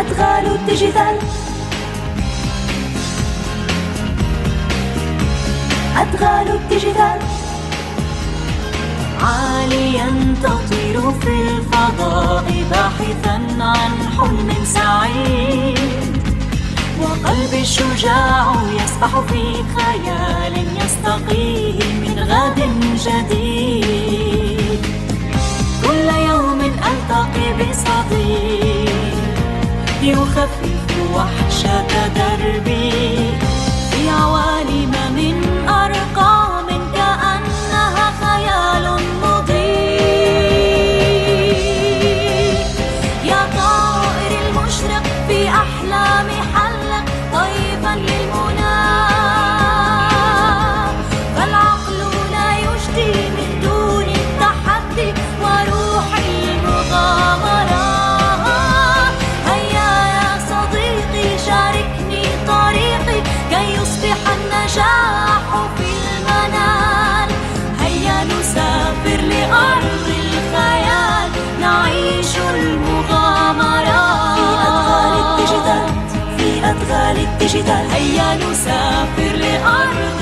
أدغال ال digital أدغال ال digital عاليا تطير في الفضاء باحثا عن حلم سعيد. وقلبي الشجاع يسبح في خيال يستقيه من غد جديد. love you. الديجيتال هيا نسافر لأرض